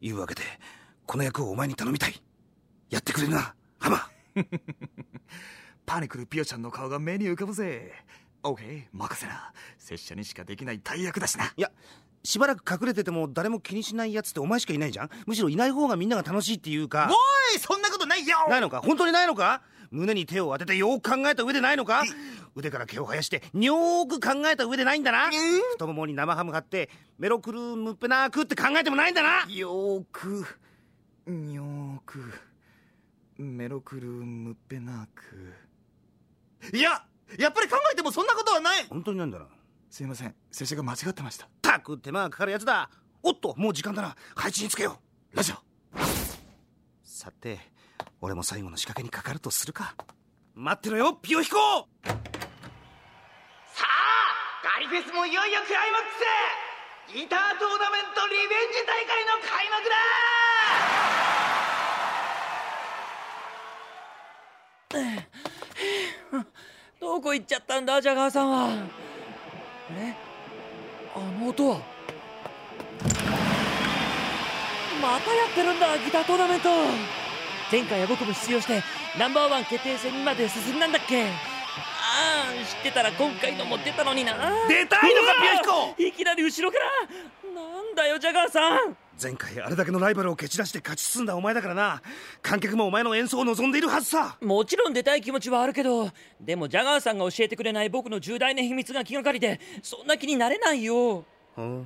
いうわけでこの役をお前に頼みたい。やってくれるなハマ。パニクルピオちゃんの顔が目に浮かぶぜ。オーケー任せな。拙者にしかできない大役だしな。いやしばらく隠れてても誰も気にしないやつってお前しかいないじゃん。むしろいない方がみんなが楽しいっていうか。おいそんなことないよ。ないのか？本当にないのか？胸に手を当ててよく考えた上でないのか？腕から毛を生やしてよーく考えた上でないんだな。太ももに生ハム貼ってメロクルムッペナークって考えてもないんだな。よーくよーくメロクルムッペナークいややっぱり考えてもそんなことはない。本当になんだな。すいません。拙者が間違ってました。たく手間がかかるやつだ。おっともう時間だな。配置につけよう。ラジオ。さて俺も最後の仕掛けにかかるとするか。待ってろよピヨヒコリフェスもいよいよクライマックスギタートーナメントリベンジ大会の開幕だ!どこ行っちゃったんだジャガーさんは?え?あの音は?またやってるんだギタートーナメント。前回は僕も出場してナンバーワン決定戦にまで進んだんだっけ?知ってたら今回のも出たのにな。出たいのかピヨヒコ！いきなり後ろから。なんだよジャガーさん。前回あれだけのライバルを蹴散らして勝ち進んだお前だからな。観客もお前の演奏を望んでいるはずさ。もちろん出たい気持ちはあるけど。でもジャガーさんが教えてくれない僕の重大な秘密が気がかりで。そんな気になれないよ。ほう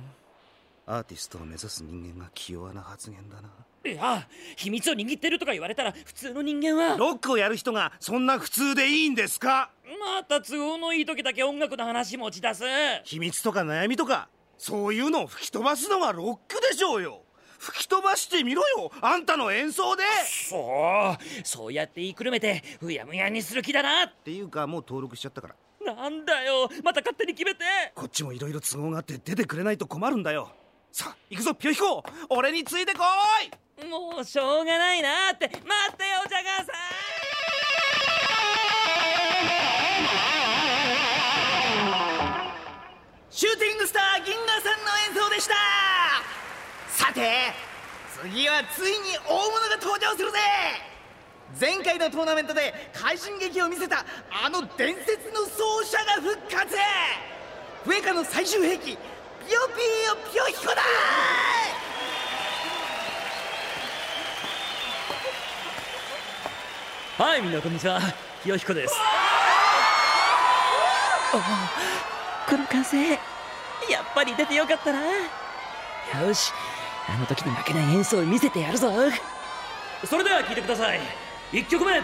アーティストを目指す人間が気弱な発言だな。いや秘密を握ってるとか言われたら普通の人間は。ロックをやる人がそんな普通でいいんですか？また都合のいい時だけ音楽の話持ち出す。秘密とか悩みとかそういうのを吹き飛ばすのがロックでしょうよ。吹き飛ばしてみろよあんたの演奏で。そう。そうやって言いくるめてうやむやにする気だな。っていうかもう登録しちゃったから。なんだよ。また勝手に決めて。こっちもいろいろ都合があって出てくれないと困るんだよ。さあ行くぞピヨヒコ。俺についてこい。もうしょうがないなって。待ってよ次はついに大物が登場するぜ。前回のトーナメントで快進撃を見せたあの伝説の奏者が復活。フエカの最終兵器ピヨピーヨピヨヒコだ。はいみんなこんにちは。ひよひこです。この歓声やっぱり出てよかったな。よしあの時に負けない演奏を見せてやるぞ。それでは聴いてください。1曲目。出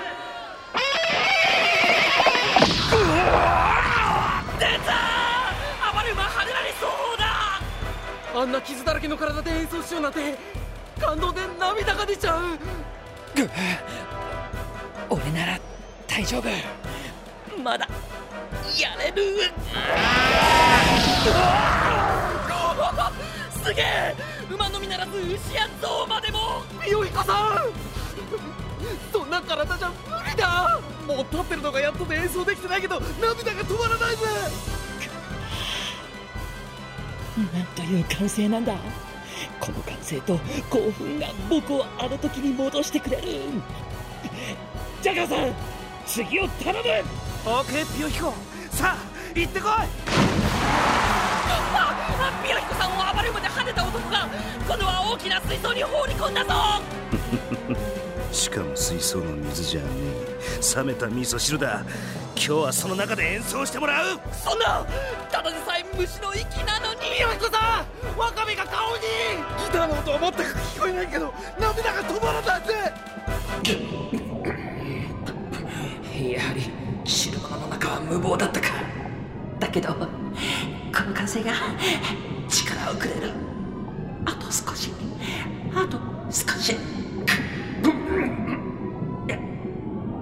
た暴れ馬跳ねられそうだ。あんな傷だらけの体で演奏しようなんて感動で涙が出ちゃう。俺なら大丈夫。まだやれる。すげえ。馬のみならず牛や象までもよいこさん。そんな体じゃ無理だ。もう立ってるのがやっとで演奏できてないけど涙が止まらないぜなん。という歓声なんだ。この歓声と興奮が僕をあの時に戻してくれるジャガーさん次を頼むオーケーピヨヒコさあ行ってこい。あピヨヒコさんを暴れ馬で跳ねた男が今度は大きな水槽に放り込んだぞ。しかも水槽の水じゃねえ。冷めた味噌汁だ。今日はその中で演奏してもらう。そんなただでさえ虫の息なのによいこさん。ワカメが顔に。ギターの音は全く聞こえないけど涙が止まらないぜ。やはり汁物の中は無謀だったか。だけどこの歓声が力をくれる。あと少し。あと少し。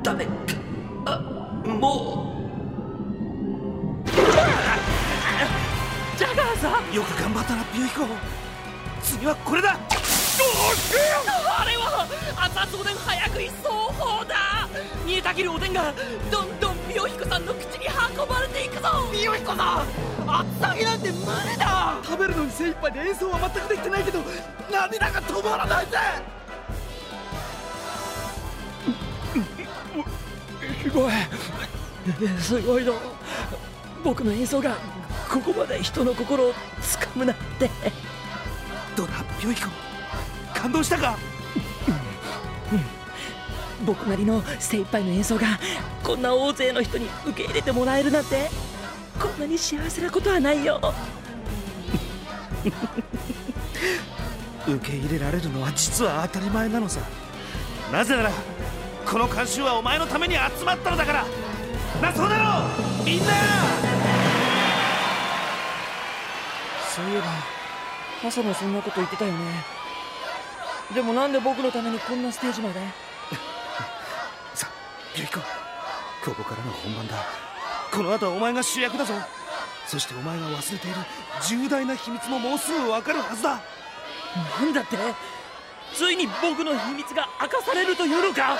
ダメ。あもう。ジャガーさん。よく頑張ったなピヨヒコ。次はこれだ。あれはおでん早だ。煮えたぎるおでんがどんどんピヨヒコさんの口に運ばれていくぞ！ピヨヒコさん厚揚げなんて無理だ！食べるのに精一杯で演奏は全くできてないけど涙が止まらないぜ！すごいすごいの。僕の演奏がここまで人の心をつかむなんて。どうだ？良い子感動したか？僕なりの精一杯の演奏がこんな大勢の人に受け入れてもらえるなんてこんなに幸せなことはないよ。受け入れられるのは実は当たり前なのさ。なぜならこの監修はお前のために集まったのだから。なそうだろう？みんな！そういえば朝もそんなこと言ってたよね。でもなんで僕のためにこんなステージまで？ここからが本番だ。この後はお前が主役だぞ。そしてお前が忘れている重大な秘密ももうすぐ分かるはずだ。なんだってついに僕の秘密が明かされるというのか？